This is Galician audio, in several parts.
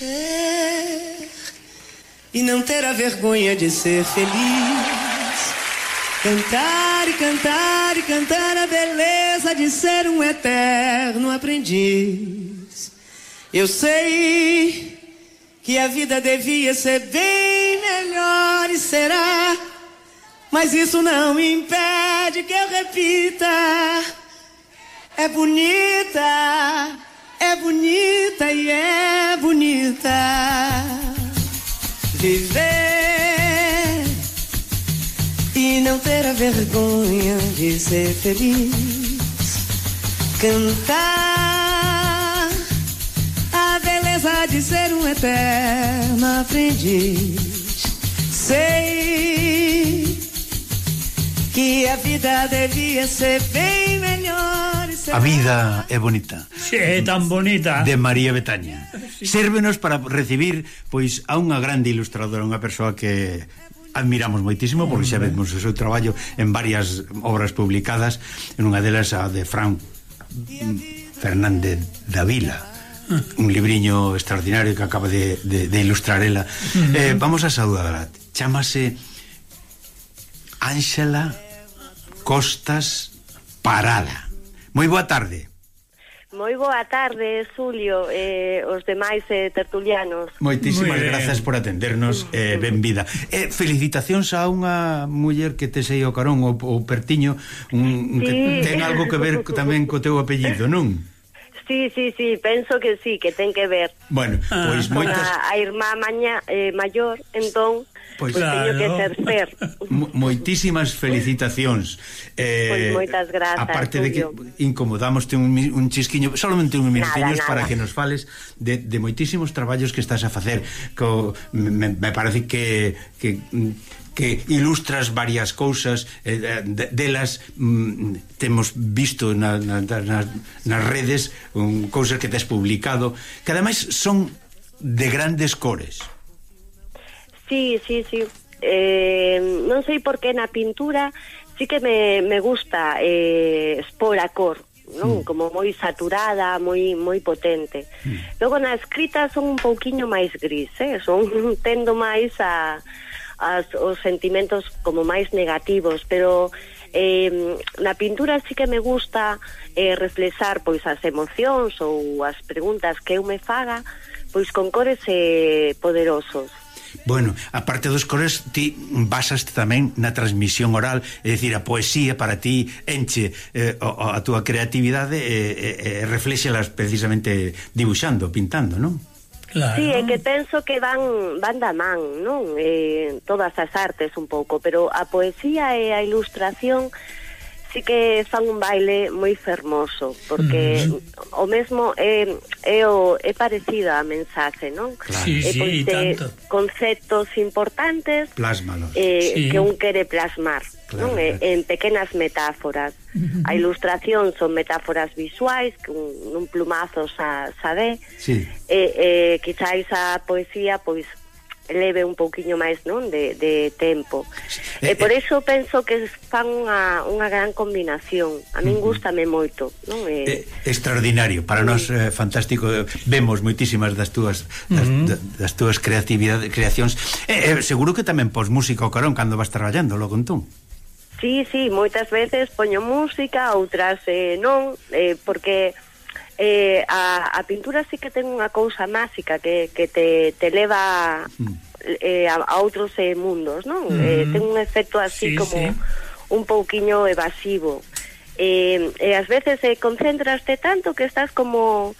Ser e não ter a vergonha de ser feliz. Cantar e cantar e cantar a beleza de ser um eterno aprendiz. Eu sei que a vida devia ser bem melhor e será, mas isso não impede que eu repita. É bonita, é bonita e é bonita viver e não ter a vergonha de ser feliz. Cantar a beleza de ser um eterno aprendiz. Sei que a vida devia ser bem melhor. A vida é bonita. Sí, é tan bonita. De María Betaña. Sí. Sérvenos para recibir pois a unha grande ilustradora, unha persoa que admiramos moitísimo porque xa vemos o seu traballo en varias obras publicadas, en unha delas a de Fran Fernández da Vila un libriño extraordinario que acaba de, de, de ilustrar ela uh -huh. eh, vamos a saudadla chamase Ángela Costas Parada Moi boa tarde. Moi boa tarde, Xulio, eh, os demais eh, tertulianos. Moitísimas grazas por atendernos, eh, benvida. Eh, felicitacións a unha muller que te sei o carón, o, o pertiño, un, sí. que ten algo que ver tamén co teu apellido, non? Sí, sí, sí, penso que sí, que ten que ver. Bueno, ah. pois moitas... A, a irmá maña, eh, maior, entón, pois, pois claro. teño que ser ser. Moitísimas felicitacións. Eh, pois moitas grazas. Aparte de que incomodámoste un, un chisquiño, solamente un minutiños para que nos fales de, de moitísimos traballos que estás a facer. Co, me, me parece que... que mm, que ilustras varias cousas eh, de, delas mm, temos visto na, na, na, nas redes um, cousas que tes publicado que ademais son de grandes cores Sí, sí, sí eh, non sei por que na pintura sí que me, me gusta eh, expor a cor non? Mm. como moi saturada, moi moi potente. Mm. Logo na escrita son un pouquiño máis gris, eh? son tendo máis a as, os sentimentos como máis negativos, pero eh, na pintura sí que me gusta eh, reflexar pois as emocións ou as preguntas que eu me faga pois con cores eh, poderosos. Bueno, aparte dos cores, ti basaste tamén na transmisión oral, é dicir, a poesía para ti enche eh, a, a túa creatividade e eh, eh, reflexelas precisamente dibuixando, pintando, non? Claro. Sí, é que penso que van, van da man, non? Eh, todas as artes un pouco, pero a poesía e a ilustración sí que fan un baile moi fermoso, porque mm. o mesmo é, é, o, é parecido a mensaxe, non? Claro. Sí, é, sí, pois, eh, tanto. Conceptos importantes Plásmalos. Eh, sí. que un quere plasmar claro, non? Claro. Eh, en pequenas metáforas. Uh -huh. A ilustración son metáforas visuais, que un, un plumazo xa, xa ve. Sí. E, eh, eh, quizáis a poesía, pois, leve un pouquiño máis non de, de tempo. Eh, e por eh. iso penso que fan unha, unha gran combinación. A min gustame moito non? Eh, eh, extraordinario, para nós eh, fantástico. Eh, vemos moitísimas das túas das, uh -huh. das, das túas creatividade creacións. Eh, eh, seguro que tamén pos música o carón cando vas traballando logo entón. Sí, sí, moitas veces poño música, outras eh, non, eh, porque eh, a, a pintura sí que ten unha cousa máxica que, que te, te leva mm. eh, a, a outros eh, mundos, non? Eh, mm. Eh, ten un efecto así sí, como sí. un pouquiño evasivo. Eh, e eh, ás veces eh, concentraste tanto que estás como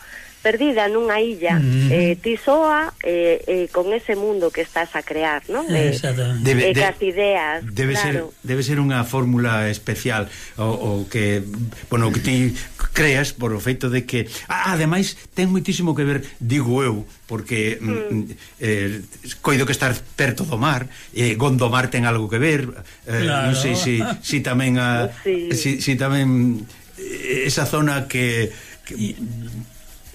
perdida nunha illa mm. eh, ti soa eh, eh, con ese mundo que estás a crear non? Eh, eh debe, eh, de, as ideas debe, claro. ser, debe ser unha fórmula especial o, o que bueno, que ti creas por o feito de que ah, ademais ten moitísimo que ver digo eu porque mm. mm. mm eh, coido que estar perto do mar eh, Gondomar ten algo que ver eh, claro. non sei se si, si tamén a, sí. si, si tamén eh, esa zona que, que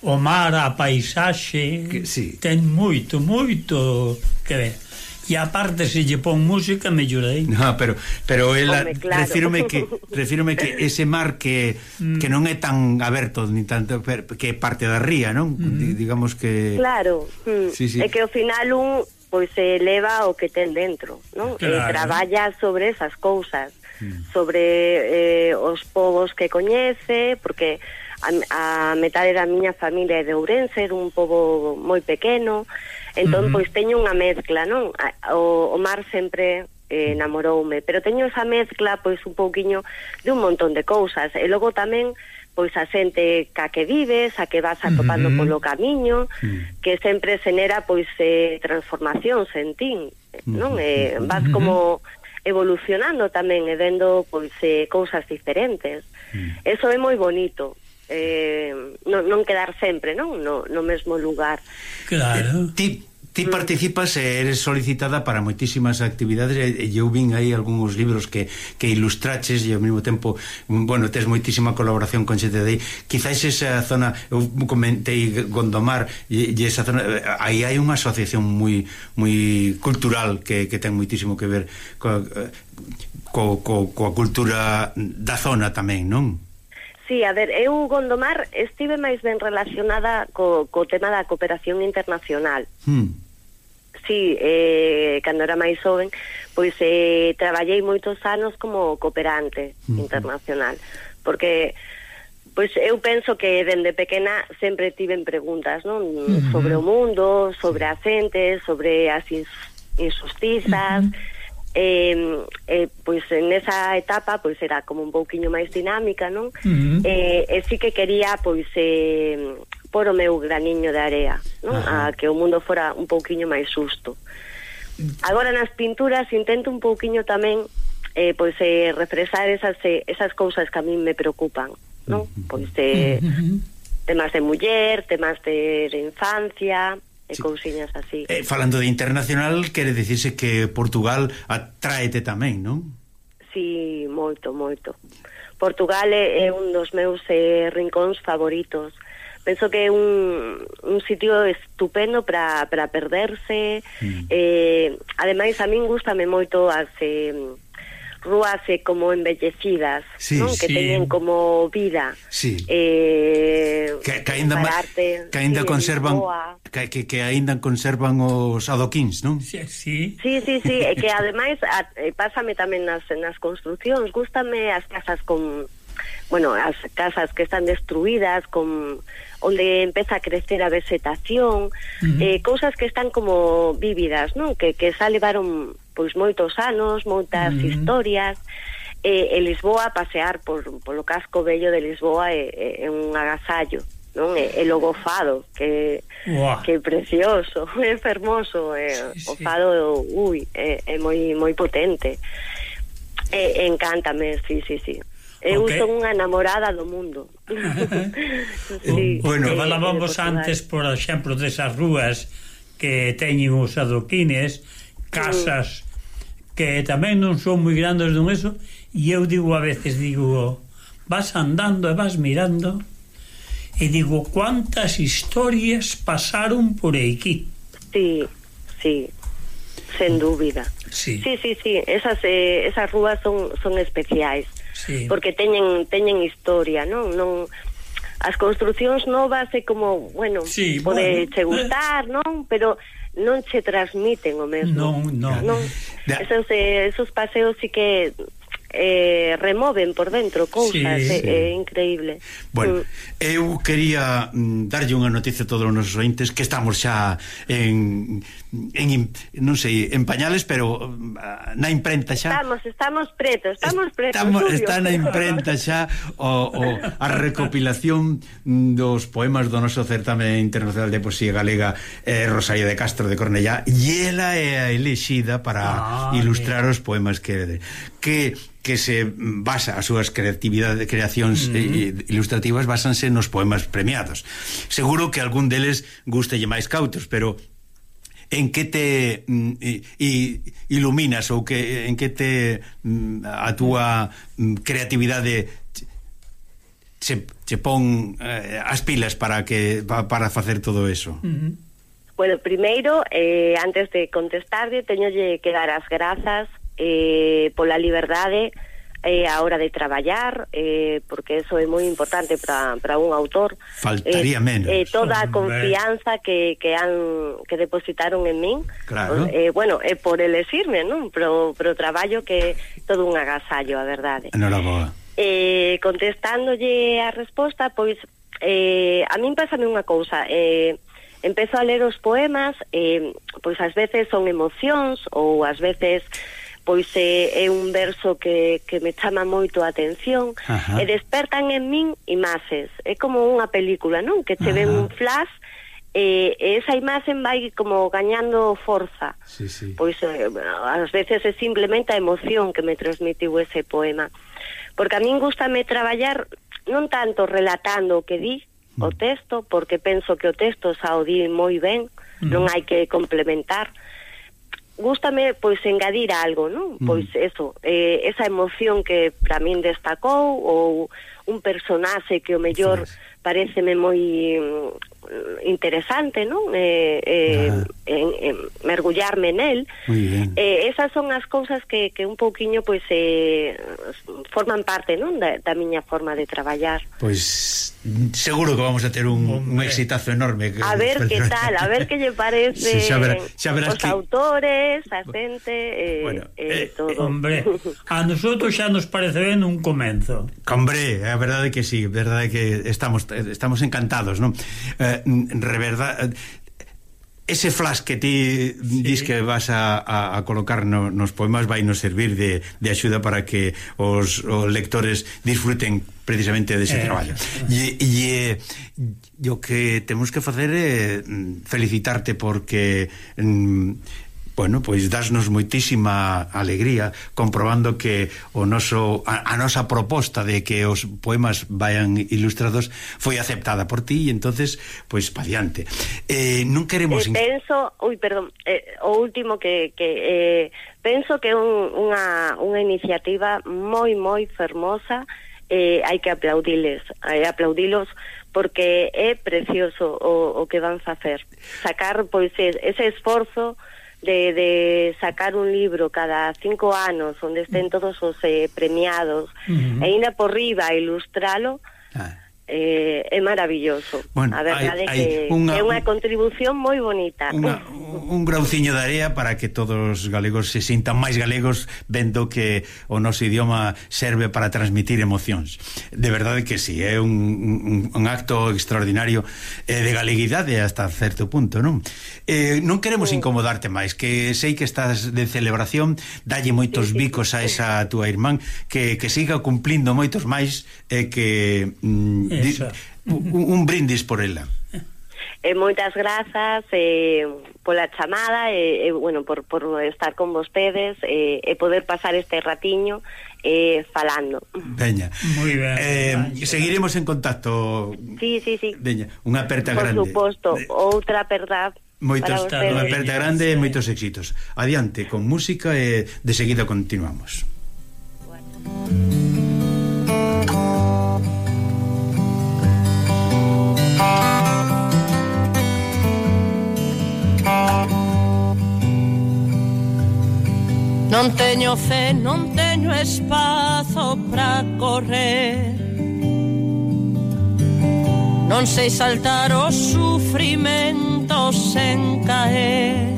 o mar, a paisaxe que, sí. ten moito, moito que ver e aparte se lle pon música mellorei. No, pero pero ela Home, claro. refírome que refírome que ese mar que mm. que non é tan aberto ni tanto que é parte da ría, non? Mm. Digamos que Claro. Mm. Sí, sí. É que ao final un pois se eleva o que ten dentro, non? Eh, claro. E traballa sobre esas cousas, mm. sobre eh, os povos que coñece, porque a, a metade da miña familia é de Ourense, dun pobo moi pequeno, entón, uh -huh. pois teño unha mezcla, non? O, o mar sempre eh, enamoroume, pero teño esa mezcla, pois, un pouquiño de un montón de cousas, e logo tamén pois a xente ca que vives, a que vas atopando uh -huh. polo camiño, uh -huh. que sempre xenera pois eh, transformacións en ti, non? Eh, vas como evolucionando tamén e vendo pois eh, cousas diferentes. Eso é moi bonito eh, non, non quedar sempre non? No, no mesmo lugar. Claro. Eh, ti, ti mm. participas e eres solicitada para moitísimas actividades e, eu vin aí algúns libros que, que ilustraches e ao mesmo tempo bueno, tes moitísima colaboración con xente de aí quizás esa zona eu comentei Gondomar e, e esa zona aí hai unha asociación moi moi cultural que, que ten moitísimo que ver co, co, co, coa cultura da zona tamén, non? Sí, a ver, eu Gondomar estive máis ben relacionada co, co tema da cooperación internacional. Hmm. Sí, eh, cando era máis joven, pois eh, traballei moitos anos como cooperante hmm. internacional, porque pois eu penso que dende pequena sempre tiven preguntas, non, uh -huh. sobre o mundo, sobre a xente, sobre as injustizas, uh -huh eh, eh, pois en esa etapa pois era como un pouquiño máis dinámica, non? Uh -huh. eh, e sí que quería pois eh, por o meu graniño de area, non? Ajá. a que o mundo fora un pouquiño máis susto. Agora nas pinturas intento un pouquiño tamén eh, pois eh, refresar esas eh, esas cousas que a min me preocupan, non? Pois eh, temas de muller, temas de, de infancia, e sí. cousiñas así. Eh, falando de internacional, quere dicirse que Portugal atráete tamén, non? Sí, moito, moito. Portugal é, é un dos meus eh, rincóns favoritos. Penso que é un, un sitio estupendo para perderse. Mm. Eh, ademais, a min gustame moito as... Eh, rúas eh, como embellecidas, sí, non? Sí. que teñen como vida. Sí. Eh, que, que aínda que aínda sí, conservan que, que, que aínda conservan os adoquins, non? Sí, sí. Sí, sí, sí, e que ademais a, pásame tamén nas nas construcións, gústame as casas con bueno, as casas que están destruídas con onde empeza a crecer a vegetación, uh -huh. eh, cousas que están como vívidas, non? Que que xa levaron pois moitos anos, moitas mm. historias e, e Lisboa pasear por, polo casco bello de Lisboa é, é un agasallo non é, é logo fado que, Uah. que é precioso é fermoso é, sí, sí. o fado ui, é, é moi moi potente e, encántame, sí, sí, sí Eu okay. son unha enamorada do mundo. sí, bueno, eh, falábamos antes, por exemplo, desas rúas que teñen os adoquines, mm. casas que tamén non son moi grandes dun eso, e eu digo a veces, digo, vas andando e vas mirando, e digo, cuántas historias pasaron por aquí. Sí, sí, sen dúbida. Sí, sí, sí, sí. Esas, eh, esas rúas son, son especiais, sí. porque teñen, teñen historia, non? non as construcións novas é como, bueno, sí, pode bueno. che gustar, eh. non? Pero non se transmiten o mesmo. Non, non. non. Da. Esos, eh, esos paseos sí que eh, removen por dentro cousas, sí, é, sí. é increíble. Bueno, mm. eu quería mm, darlle unha noticia a todos os nosos ointes que estamos xa en, en non sei, en pañales, pero mm, na imprenta xa. Estamos, estamos pretos, estamos pretos. Estamos, Julio. está na imprenta xa o, o, a recopilación dos poemas do noso certame internacional de poesía galega eh, Rosario de Castro de Cornellá e ela é a elixida para ah, ilustrar eh. os poemas que que que se basa as súas creatividade creacións mm -hmm. eh, ilustrativas basanse nos poemas premiados. Seguro que algún deles gustelle máis cautos, pero en que te mm, i, iluminas ou que en que te mm, a túa mm, creatividade che, che pon eh, as pilas para que para facer todo eso. Mm -hmm. Bueno, primeiro, eh, antes de contestarle, teñolle que dar as grazas eh, pola liberdade eh, a hora de traballar, eh, porque eso é moi importante para, para un autor. Faltaría eh, menos. Eh, toda a confianza que, que han que depositaron en min. Claro. Eh, bueno, é eh, por elexirme, non? Pro, pro traballo que todo un agasallo, eh, a verdade. Enhoraboa. Eh, contestándolle a resposta, pois eh, a min pásame unha cousa, eh, empezo a ler os poemas, eh, pois ás veces son emocións ou ás veces pois é, é un verso que, que me chama moito a atención Ajá. e despertan en min imaxes é como unha película, non? que che Ajá. ven un flash e, e esa imaxen vai como gañando forza sí, sí. pois eh, ás veces é simplemente a emoción que me transmitiu ese poema porque a min gustame traballar non tanto relatando o que di mm. o texto, porque penso que o texto xa o di moi ben, mm. non hai que complementar, uh gústame pois engadir algo, non? Pois eso, eh, esa emoción que para min destacou ou un personaxe que o mellor pareceme moi mm, interesante, non? Eh, eh en, en mergullarme nel. Eh, esas son as cousas que, que un pouquiño pois eh, forman parte non da, da miña forma de traballar. Pois seguro que vamos a ter un, un exitazo enorme. Que, a ver que tal, a ver que lle parece sí, xa verá, xa verás os que... autores, a xente, eh, bueno, eh, eh, todo. Hombre, a nosotros xa nos parece ben un comenzo. Hombre, a verdade que sí, verdade que estamos estamos encantados, non? Eh, mm, reverdad ese flash que ti sí. dis que vas a, a, a colocar no, nos poemas vai nos servir de, de axuda para que os, os lectores disfruten precisamente dese de eh, traballo. E, e, e o que temos que facer é mm, felicitarte porque mm, bueno, pois dasnos moitísima alegría comprobando que o noso a, a nosa proposta de que os poemas vayan ilustrados foi aceptada por ti e entonces pois pa diante. Eh, non queremos eh, penso, ui, perdón, eh, o último que que eh, penso que é un, unha unha iniciativa moi moi fermosa eh, hai que aplaudiles, hai aplaudilos porque é precioso o, o que van facer. Sacar pois ese esforzo de, de sacar un libro cada cinco anos onde estén mm. todos os eh, premiados uh -huh. e ainda por riba ilustralo ah eh, é maravilloso. Bueno, a verdade hai, hai que unha, é unha contribución moi bonita. Unha, un grauciño de area para que todos os galegos se sintan máis galegos vendo que o noso idioma serve para transmitir emocións. De verdade que sí, é un, un, un acto extraordinario eh, de galeguidade hasta certo punto, non? Eh, non queremos sí. incomodarte máis, que sei que estás de celebración, dalle moitos sí, sí. bicos a esa túa irmán, que, que siga cumplindo moitos máis eh, que... Mm, Eso. Di, un, un brindis por ela. E moitas grazas eh, pola chamada e, eh, eh, bueno, por, por estar con vostedes eh, e poder pasar este ratiño eh, falando. Veña. Moi ben. Eh, vaya. seguiremos en contacto. Sí, sí, sí. Veña, unha aperta por grande. Por suposto, De... outra aperta Moitos, unha aperta grande e moitos éxitos. Adiante, con música e de seguida continuamos. Bueno. Non teño fe, non teño espazo pra correr. Non sei saltar o sufrimento sen caer.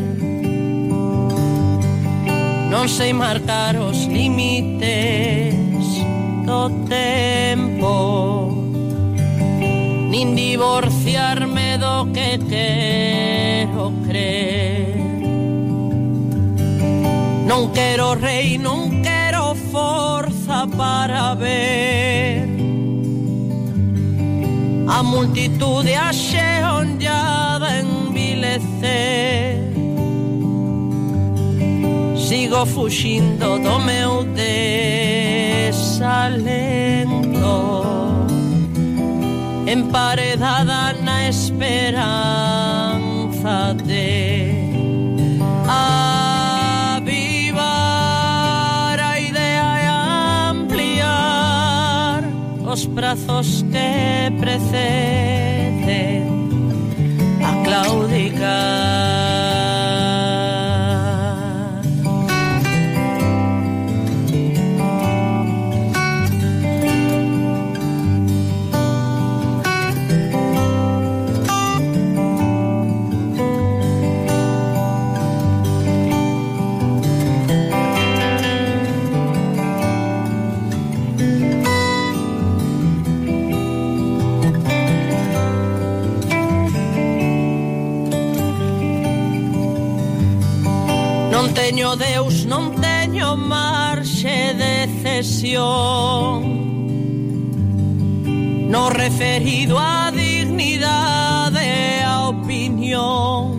Non sei marcar os límites do tempo Nin divorciarme do que quero crer Non quero rei, non quero forza para ver. A multitude axeonllada envilecer. Sigo fuxindo do meu desalento. Emparedada na esperanza de os prazos que preceden a claudicar. reflexión, no referido a dignidade, a opinión.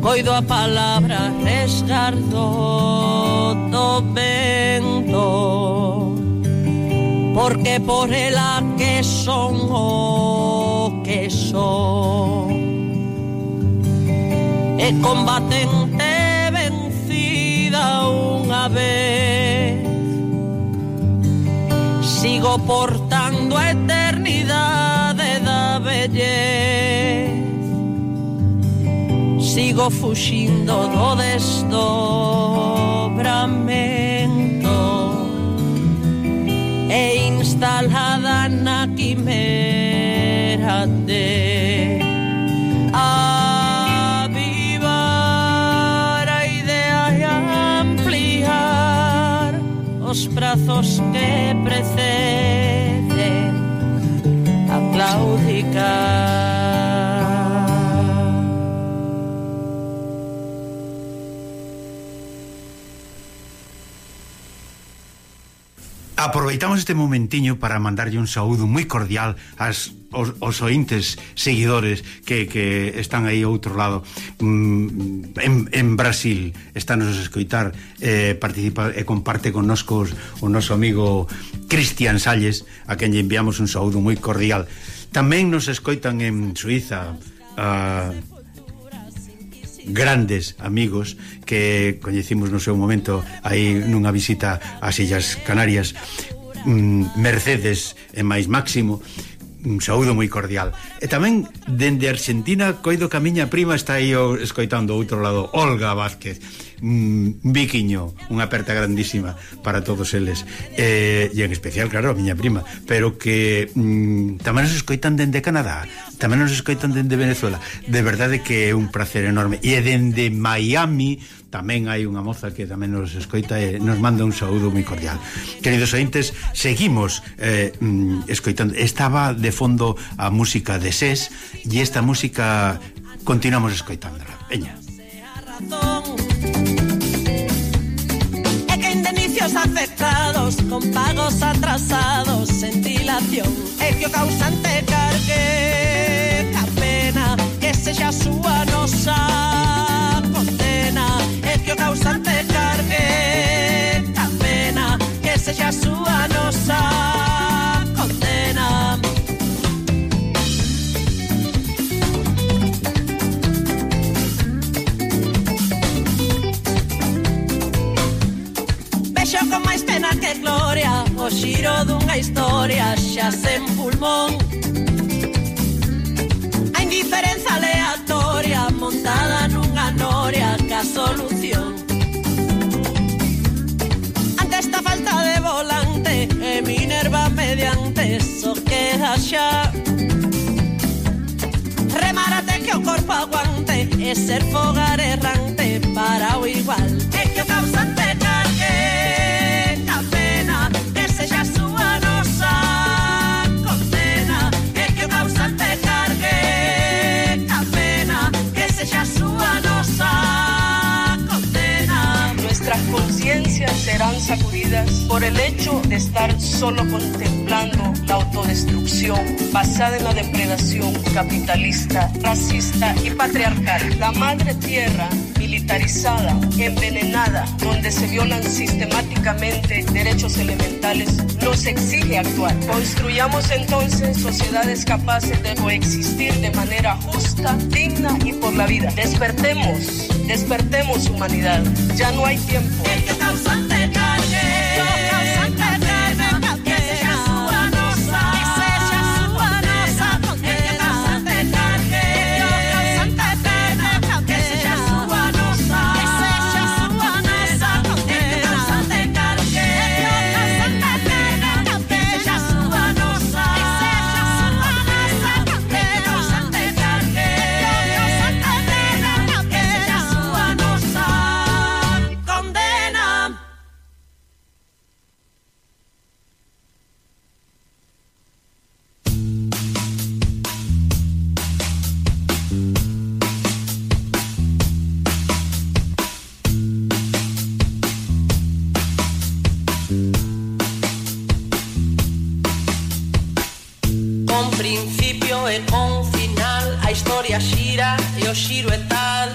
Coido a palabra resgardo do vento, porque por ela que son o que son. E combatente vencida unha vez sigo portando a eternidade da bellez sigo fuxindo do desdobramento. E instalada na quimera de os brazos que preceden a claudicar. Aproveitamos este momentiño para mandarlle un saúdo moi cordial ás os, os ointes seguidores que, que están aí ao outro lado. Mm, en, en Brasil estános a escoitar eh, participa e comparte con noscos o noso amigo Cristian Salles a quen lle enviamos un saúdo moi cordial. Tamén nos escoitan en Suiza a grandes amigos que coñecimos no seu momento aí nunha visita ás Illas Canarias. Mm, Mercedes e máis Máximo un saúdo moi cordial. E tamén dende Argentina, coido que a miña prima está aí o, escoitando o outro lado, Olga Vázquez, un viquiño, unha aperta grandísima para todos eles. E, e en especial, claro, a miña prima, pero que mm, tamén nos escoitan dende Canadá, tamén nos escoitan dende Venezuela. De verdade que é un placer enorme. E dende Miami tamén hai unha moza que tamén nos escoita e nos manda un saúdo moi cordial. Queridos ointes, seguimos eh, mm, escoitando. Estaba de fondo a música de SES e esta música continuamos escoitándola. Veña. É que indemnicios afectados con pagos atrasados en dilación é que o causante cargue mediante so queda xa Remárate que o corpo aguante E ser fogar errante para o igual. Serán sacudidas por el hecho de estar solo contemplando la autodestrucción basada en la depredación capitalista, racista y patriarcal. La madre tierra militarizada, envenenada, donde se violan sistemáticamente derechos elementales, nos exige actuar. Construyamos entonces sociedades capaces de coexistir de manera justa, digna y por la vida. Despertemos, despertemos humanidad. Ya no hay tiempo.